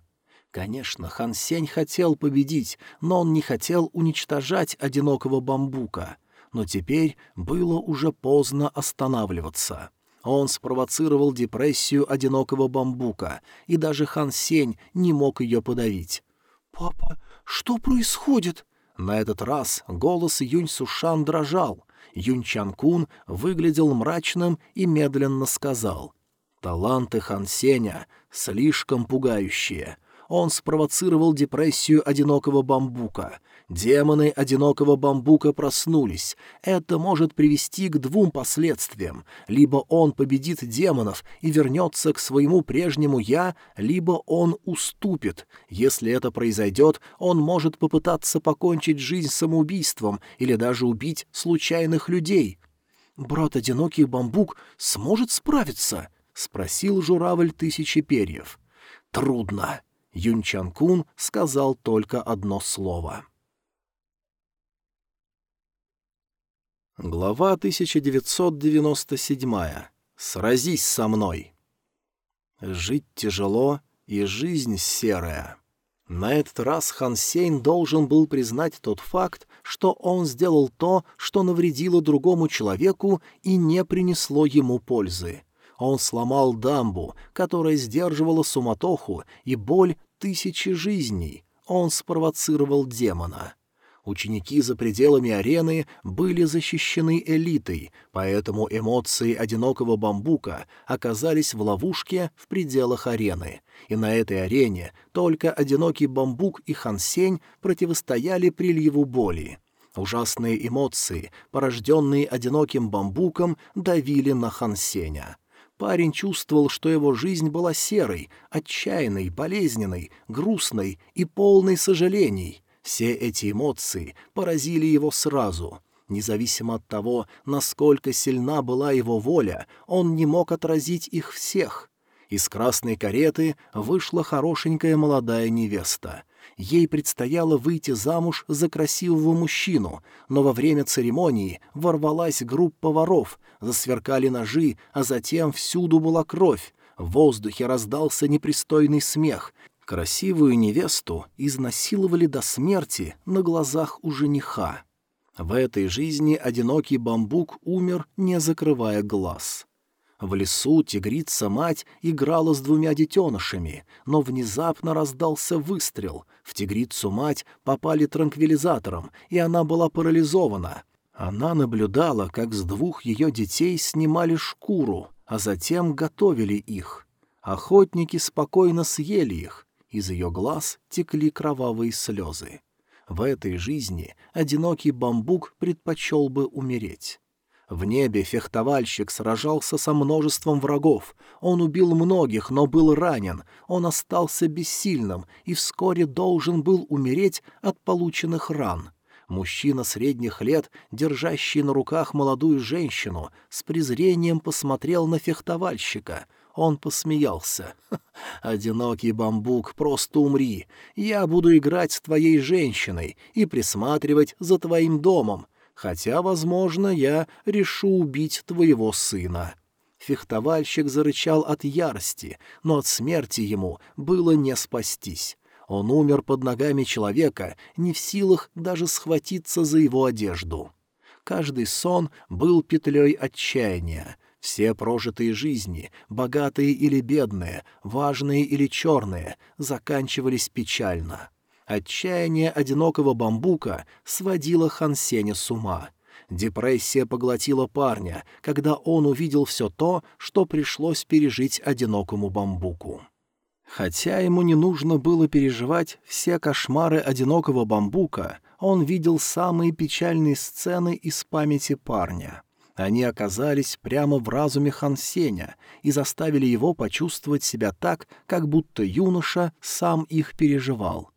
Конечно, Хан Сень хотел победить, но он не хотел уничтожать одинокого бамбука. Но теперь было уже поздно останавливаться. Он спровоцировал депрессию одинокого бамбука, и даже Хан Сень не мог ее подавить. «Папа, что происходит?» На этот раз голос Юнь Сушан дрожал. Юнь Чанкун выглядел мрачным и медленно сказал. «Таланты Хан Сеня слишком пугающие. Он спровоцировал депрессию одинокого бамбука. Демоны одинокого бамбука проснулись. Это может привести к двум последствиям. Либо он победит демонов и вернется к своему прежнему «я», либо он уступит. Если это произойдет, он может попытаться покончить жизнь самоубийством или даже убить случайных людей. «Брат одинокий бамбук сможет справиться?» — спросил журавль тысячи перьев. «Трудно». Юнчан Кун сказал только одно слово — Глава 1997. Сразись со мной. Жить тяжело, и жизнь серая. На этот раз Хан Сень должен был признать тот факт, что он сделал то, что навредило другому человеку и не принесло ему пользы. Он сломал дамбу, которая сдерживала суматоху и боль тысячи жизней. Он спровоцировал демона. Ученики за пределами арены были защищены элитой, поэтому эмоции одинокого бамбука оказались в ловушке в пределах арены. И на этой арене только одинокий бамбук и Хансень противостояли приливу боли. Ужасные эмоции, порожденные одиноким бамбуком, давили на Хансеня. Парень чувствовал, что его жизнь была серой, отчаянной, болезненной, грустной и полной сожалений. Все эти эмоции поразили его сразу. Независимо от того, насколько сильна была его воля, он не мог отразить их всех. Из красной кареты вышла хорошенькая молодая невеста. Ей предстояло выйти замуж за красивого мужчину, но во время церемонии ворвалась группа воров, засверкали ножи, а затем всюду была кровь. В воздухе раздался непристойный смех, Красивую невесту изнасиловали до смерти на глазах у жениха. В этой жизни одинокий бамбук умер, не закрывая глаз. В лесу тигрица-мать играла с двумя детенышами, но внезапно раздался выстрел. В тигрицу-мать попали транквилизатором, и она была парализована. Она наблюдала, как с двух ее детей снимали шкуру, а затем готовили их. Охотники спокойно съели их, из ее глаз текли кровавые слезы. В этой жизни одинокий бамбук предпочел бы умереть. В небе фехтовальщик сражался со множеством врагов. Он убил многих, но был ранен. Он остался бессильным и вскоре должен был умереть от полученных ран. Мужчина средних лет, держащий на руках молодую женщину, с презрением посмотрел на фехтовальщика — он посмеялся. «Одинокий бамбук, просто умри. Я буду играть с твоей женщиной и присматривать за твоим домом, хотя, возможно, я решу убить твоего сына». Фехтовальщик зарычал от ярости, но от смерти ему было не спастись. Он умер под ногами человека, не в силах даже схватиться за его одежду. Каждый сон был петлей отчаяния, все прожитые жизни, богатые или бедные, важные или черные, заканчивались печально. Отчаяние одинокого бамбука сводило Хансеня с ума. Депрессия поглотила парня, когда он увидел все то, что пришлось пережить одинокому бамбуку. Хотя ему не нужно было переживать все кошмары одинокого бамбука, он видел самые печальные сцены из памяти парня — они оказались прямо в разуме Хансеня и заставили его почувствовать себя так, как будто юноша сам их переживал.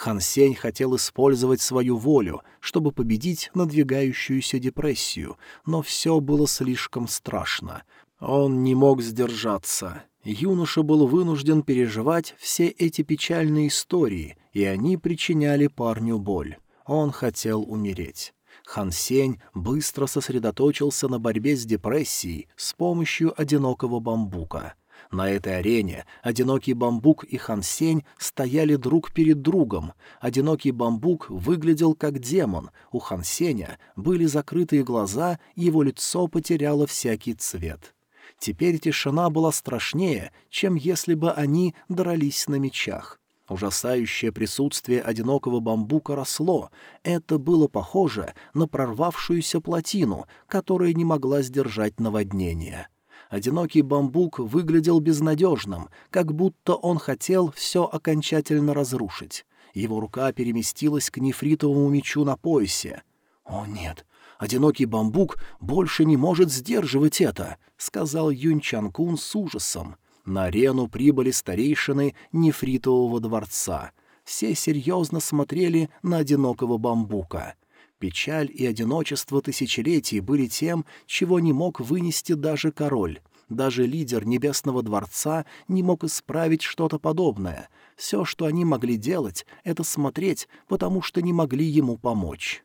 Хансень хотел использовать свою волю, чтобы победить надвигающуюся депрессию, но все было слишком страшно. Он не мог сдержаться. Юноша был вынужден переживать все эти печальные истории и они причиняли парню боль. Он хотел умереть. Хан Сень быстро сосредоточился на борьбе с депрессией с помощью одинокого бамбука. На этой арене одинокий бамбук и Хан Сень стояли друг перед другом. Одинокий бамбук выглядел как демон, у Хан Сеня были закрытые глаза, и его лицо потеряло всякий цвет. Теперь тишина была страшнее, чем если бы они дрались на мечах. Ужасающее присутствие одинокого бамбука росло. Это было похоже на прорвавшуюся плотину, которая не могла сдержать наводнение. Одинокий бамбук выглядел безнадежным, как будто он хотел все окончательно разрушить. Его рука переместилась к нефритовому мечу на поясе. «О нет, одинокий бамбук больше не может сдерживать это», — сказал Юнь Чанкун с ужасом. На арену прибыли старейшины нефритового дворца. Все серьезно смотрели на одинокого бамбука. Печаль и одиночество тысячелетий были тем, чего не мог вынести даже король. Даже лидер Небесного Дворца не мог исправить что-то подобное. Все, что они могли делать, — это смотреть, потому что не могли ему помочь.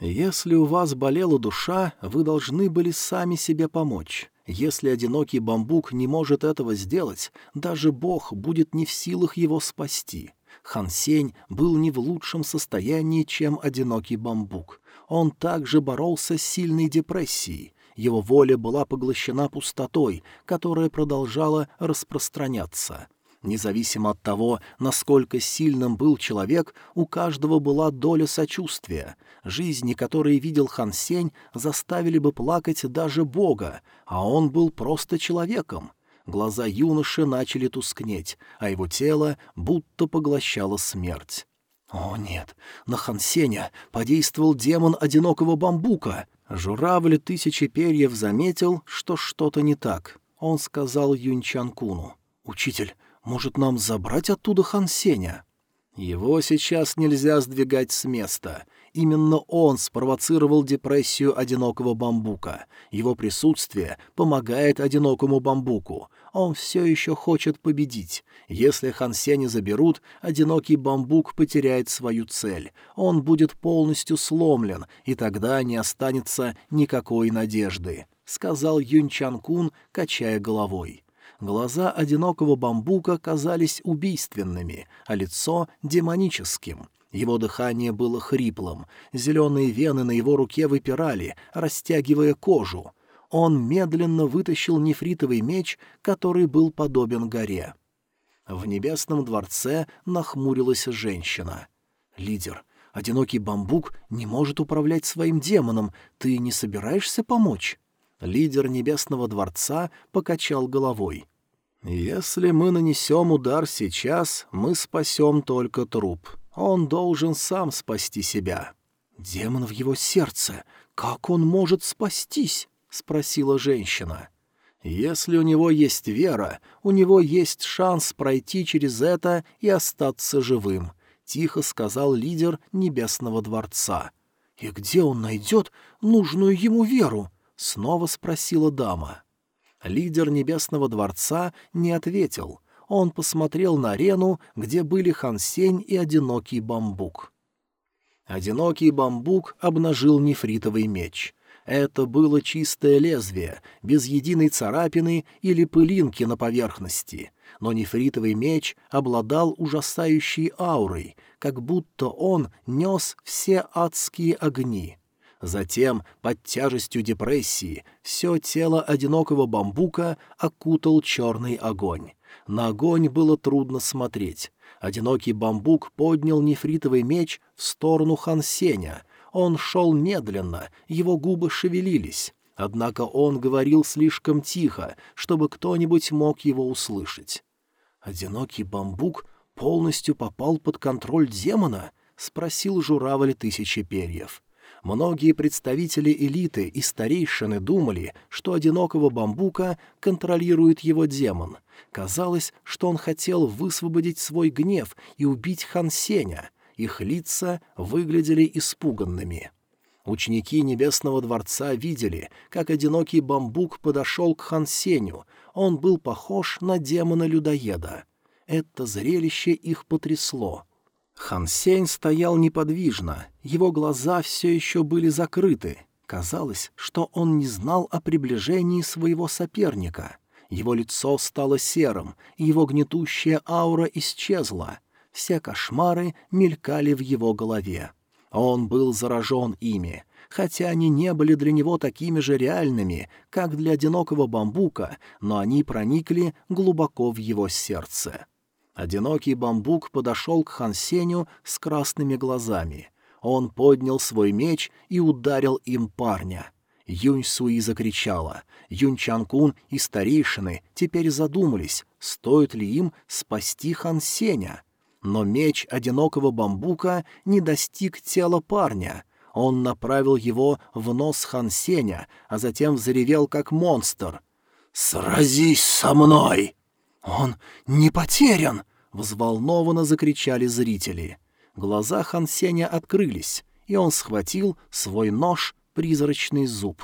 Если у вас болела душа, вы должны были сами себе помочь. Если одинокий бамбук не может этого сделать, даже Бог будет не в силах его спасти. Хан Сень был не в лучшем состоянии, чем одинокий бамбук. Он также боролся с сильной депрессией. Его воля была поглощена пустотой, которая продолжала распространяться. Независимо от того, насколько сильным был человек, у каждого была доля сочувствия. Жизни, которые видел Хан Сень, заставили бы плакать даже Бога, а он был просто человеком. Глаза юноши начали тускнеть, а его тело будто поглощало смерть. «О, нет, на Хан Сеня подействовал демон одинокого бамбука!» Журавль тысячи перьев заметил, что что-то не так. Он сказал Юньчанкуну. «Учитель, может, нам забрать оттуда Хан Сеня?» «Его сейчас нельзя сдвигать с места. Именно он спровоцировал депрессию одинокого бамбука. Его присутствие помогает одинокому бамбуку. Он все еще хочет победить. Если Хан Сеня заберут, одинокий бамбук потеряет свою цель. Он будет полностью сломлен, и тогда не останется никакой надежды», — сказал Юнь Чан Кун, качая головой. Глаза одинокого бамбука казались убийственными, а лицо — демоническим. Его дыхание было хриплым, зеленые вены на его руке выпирали, растягивая кожу. Он медленно вытащил нефритовый меч, который был подобен горе. В небесном дворце нахмурилась женщина. «Лидер, одинокий бамбук не может управлять своим демоном. Ты не собираешься помочь?» Лидер небесного дворца покачал головой. «Если мы нанесем удар сейчас, мы спасем только труп. Он должен сам спасти себя». «Демон в его сердце. Как он может спастись?» — спросила женщина. «Если у него есть вера, у него есть шанс пройти через это и остаться живым», — тихо сказал лидер Небесного Дворца. «И где он найдет нужную ему веру?» — снова спросила дама. Лидер Небесного Дворца не ответил. Он посмотрел на арену, где были Хан Сень и Одинокий Бамбук. Одинокий Бамбук обнажил нефритовый меч. Это было чистое лезвие, без единой царапины или пылинки на поверхности. Но нефритовый меч обладал ужасающей аурой, как будто он нес все адские огни — Затем, под тяжестью депрессии, все тело одинокого бамбука окутал черный огонь. На огонь было трудно смотреть. Одинокий бамбук поднял нефритовый меч в сторону Хансеня. Он шел медленно, его губы шевелились. Однако он говорил слишком тихо, чтобы кто-нибудь мог его услышать. «Одинокий бамбук полностью попал под контроль демона?» — спросил журавль тысячи перьев. Многие представители элиты и старейшины думали, что одинокого бамбука контролирует его демон. Казалось, что он хотел высвободить свой гнев и убить Хан Сеня. Их лица выглядели испуганными. Ученики Небесного Дворца видели, как одинокий бамбук подошел к Хан Сеню. Он был похож на демона-людоеда. Это зрелище их потрясло. Хан Сень стоял неподвижно, его глаза все еще были закрыты. Казалось, что он не знал о приближении своего соперника. Его лицо стало серым, его гнетущая аура исчезла. Все кошмары мелькали в его голове. Он был заражен ими. Хотя они не были для него такими же реальными, как для одинокого бамбука, но они проникли глубоко в его сердце. Одинокий бамбук подошел к Хансеню с красными глазами. Он поднял свой меч и ударил им парня. Юнь Суи закричала. Юнь Чанкун и старейшины теперь задумались, стоит ли им спасти Хан Сеня. Но меч одинокого бамбука не достиг тела парня. Он направил его в нос Хан Сеня, а затем взревел как монстр. «Сразись со мной!» «Он не потерян!» — взволнованно закричали зрители. Глаза Хан Сеня открылись, и он схватил свой нож «Призрачный зуб».